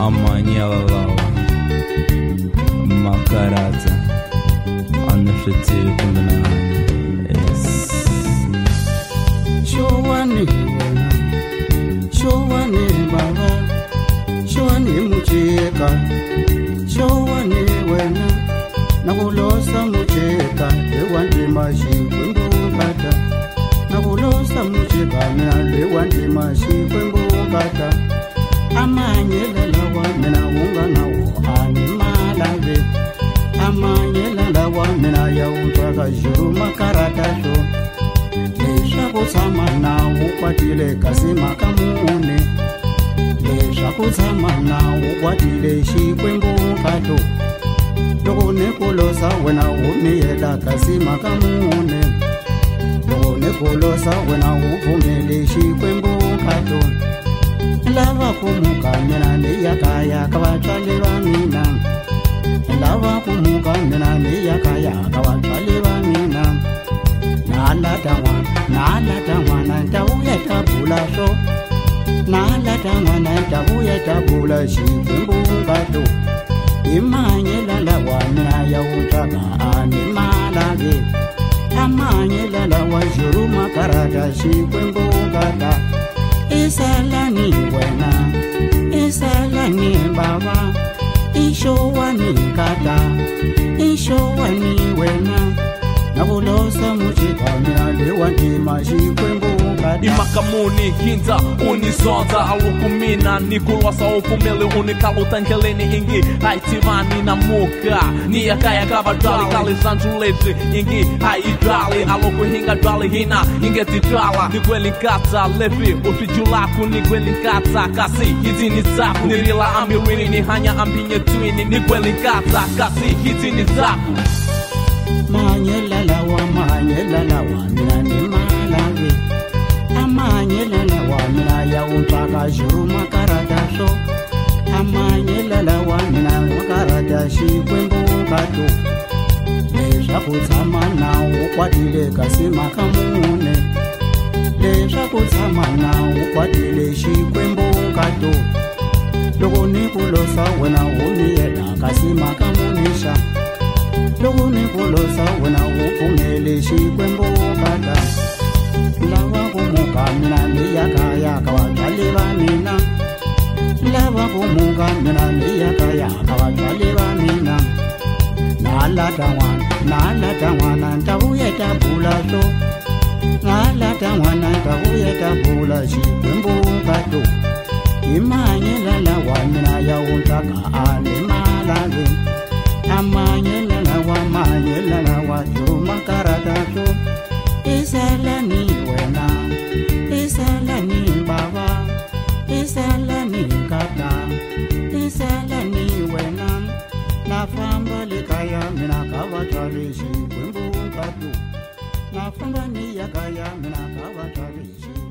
Amanyalı Makaradze Anıfriti Kundana Yes Şovani Şovani Baba Şovani Mucika Şovani Wena Nakulosa Mucika Ewa Ndima Shikwimbu Kata Nakulosa Mucika Mina Lewa Ndima Shikwimbu mina yautaka zhuru makaratazvo lezvakutsamana ukwatile kasi makamuune lezvakutsamana ukwatile xikwembuukato loko nekulosa wena umiyela kasi makamuune loko nekulosa wena uvumele xikwembuukato lava kumuka nangonadabuye dabula xibumbumbato imanyelala wa miayawutaka animalave amanyelala wa jurumakarata xikwembungata isalani wena isalani bava ixowani nkata ixowani wena na vulosa muxikamialewa ntima xikwembu imakamuni hinza unizonza alukumina nikulwasa opfumeli unikalutangeleni ingi aitimani namuka niyakayakavadwali kalizanjuleti ingi aidwali alokuhinga dali hina ingetidwala nikwelinkatsa levi utwijulaku nikwelinkatsa kasi hizi ni zaku nirila ambiwini nihanya ambinyetwini nikwelinkatsa kasi hizi ni zaku manyelalawa manyelalawa nani mani ajurumakaradaso amanyelelawanina makarada xikwembu kato leswaku tshama na wukwatile kasi makamune leswaku tshama na wukwatile xikwembu kato loko ni kulosa wena wu ni yena kasi makamunexa loko ni kulosa wena wu pfumele xikwembu kata lava ku mukamina mafu munga mina niya kaya kawa jali wa mina Nala tawana, nala tawana, ntabuye tabula so Nala ye ta bula si kwembu kato Imanye lala wa mina ya untaka ale malale Amanye lala wa, manye lala wa, yuru makarata so akavatware zvikwembo kato nafamba neyakayamna akavatware zvi